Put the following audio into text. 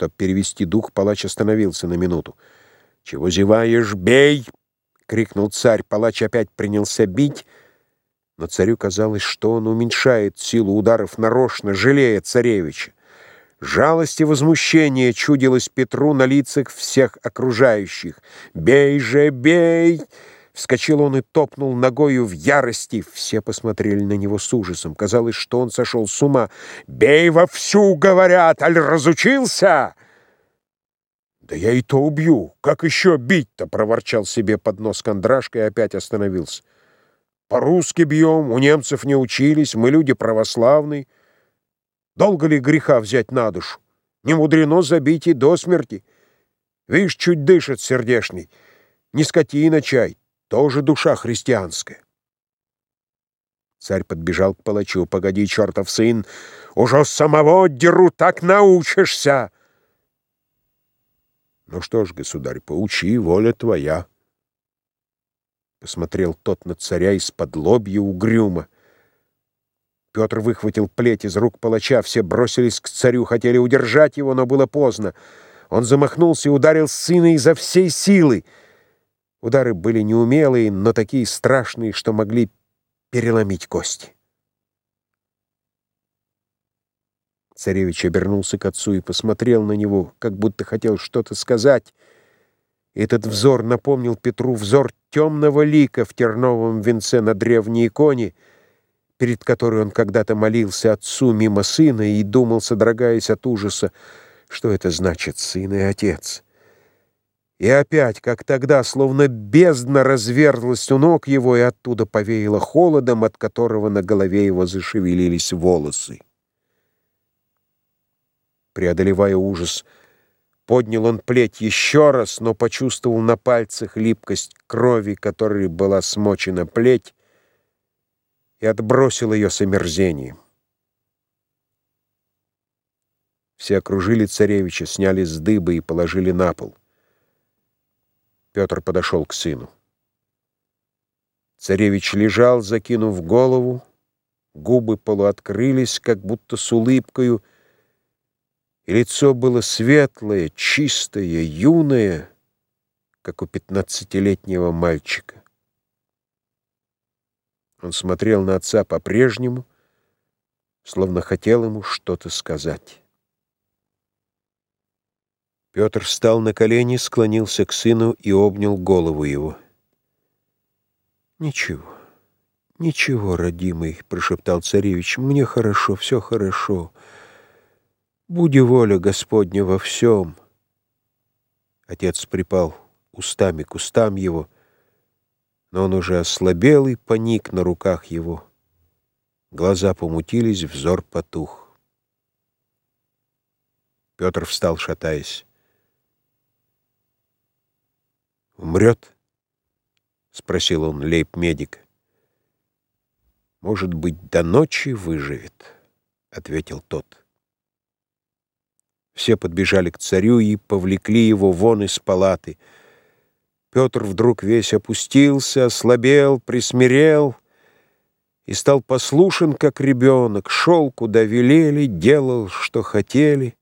Чтобы перевести дух, палач остановился на минуту. «Чего зеваешь? Бей!» — крикнул царь. Палач опять принялся бить, но царю казалось, что он уменьшает силу ударов нарочно, жалея царевича. Жалость и возмущение чудилось Петру на лицах всех окружающих. «Бей же, бей!» Вскочил он и топнул ногою в ярости. Все посмотрели на него с ужасом. Казалось, что он сошел с ума. «Бей вовсю, говорят, аль разучился!» «Да я и то убью! Как еще бить-то?» — проворчал себе под нос Кондрашка и опять остановился. «По-русски бьем, у немцев не учились, мы люди православные». Долго ли греха взять на душу? Не мудрено забить и до смерти. Видишь, чуть дышит сердешный. Не скотина чай, тоже душа христианская. Царь подбежал к палачу. «Погоди, чертов сын, уже самого деру так научишься!» «Ну что ж, государь, поучи, воля твоя!» Посмотрел тот на царя из-под лобья угрюмо. Петр выхватил плеть из рук палача, все бросились к царю, хотели удержать его, но было поздно. Он замахнулся и ударил сына изо всей силы. Удары были неумелые, но такие страшные, что могли переломить кости. Царевич обернулся к отцу и посмотрел на него, как будто хотел что-то сказать. Этот взор напомнил Петру взор темного лика в терновом венце на древней иконе — перед которой он когда-то молился отцу мимо сына и думал, содрогаясь от ужаса, что это значит сын и отец. И опять, как тогда, словно бездна разверзлась у ног его, и оттуда повеяло холодом, от которого на голове его зашевелились волосы. Преодолевая ужас, поднял он плеть еще раз, но почувствовал на пальцах липкость крови, которой была смочена плеть, и отбросил ее с омерзением. Все окружили царевича, сняли с дыбы и положили на пол. Петр подошел к сыну. Царевич лежал, закинув голову, губы полуоткрылись, как будто с улыбкою, и лицо было светлое, чистое, юное, как у пятнадцатилетнего мальчика. Он смотрел на отца по-прежнему, словно хотел ему что-то сказать. Петр встал на колени, склонился к сыну и обнял голову его. «Ничего, ничего, родимый», — прошептал царевич, — «мне хорошо, все хорошо. Буди воля Господня во всем». Отец припал устами к устам его — но он уже ослабел и поник на руках его. Глаза помутились, взор потух. Петр встал, шатаясь. «Умрет?» — спросил он лейб-медик. «Может быть, до ночи выживет», — ответил тот. Все подбежали к царю и повлекли его вон из палаты — Петр вдруг весь опустился, ослабел, присмирел и стал послушен, как ребенок, шел, куда велели, делал, что хотели.